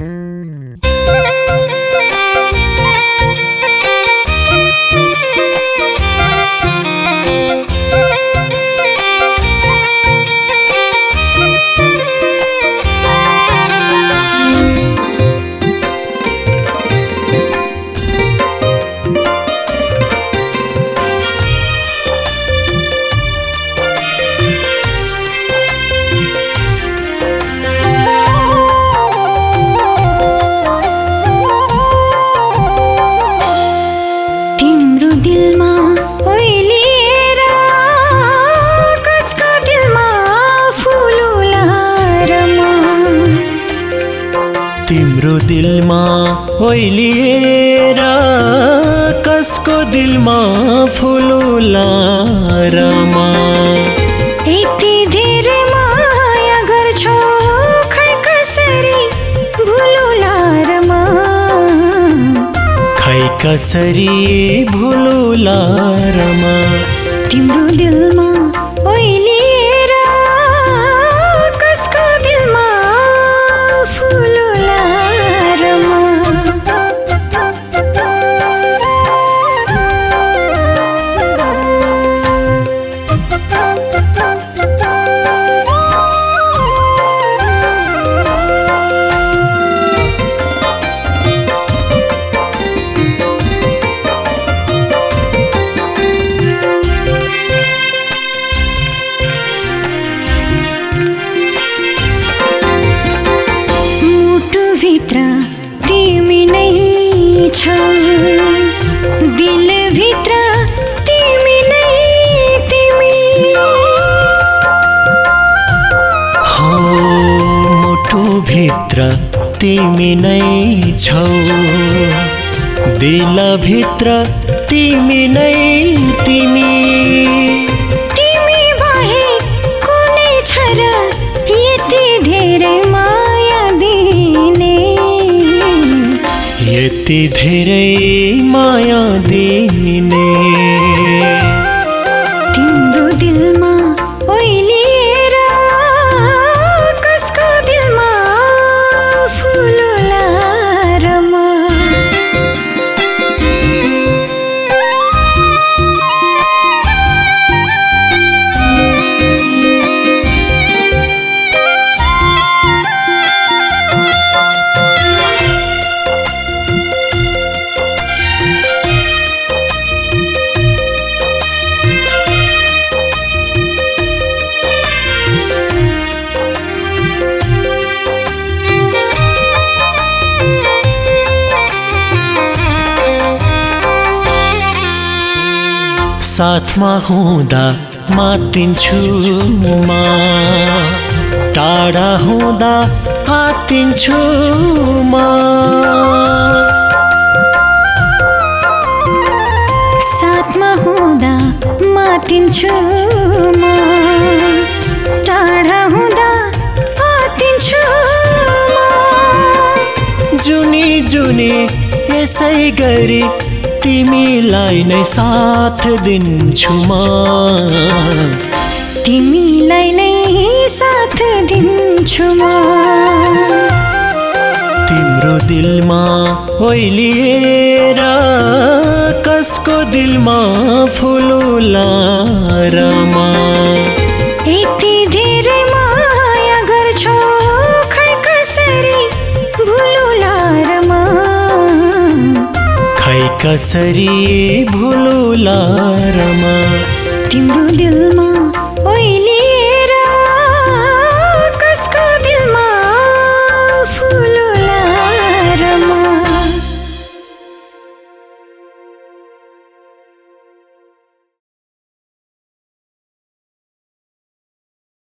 तिम्रो ओइलिएर कसको दिलमा फुलुला रमा? यति धेरै माया गर्छौ खै कसरी भुलुला रमा? खै कसरी भुलुला रमा? तिम्रो दिलमा मुटुभित्र तिमी नै छौ। दिलभित्र तिमी नै तिमी। तिमी बाहेक कुनै छ र यति धेरै माया दिने। यति धेरै माया दिने। साथमा हुँदा मातिन्छु म। टाढा हुँदा आतिन्छु म। साथमा हुँदा मातिन्छु म। टाढा हुँदा आतिन्छु जुनी जुनी यसै गरी तिमीलाई नै साथ दिन्छु म। तिमीलाई नै साथ दिन्छु म। तिम्रो दिलमा ओइलिएर कसको दिलमा फुलुला रमा कसरी भुलुला रमा? तिम्रो दिलमा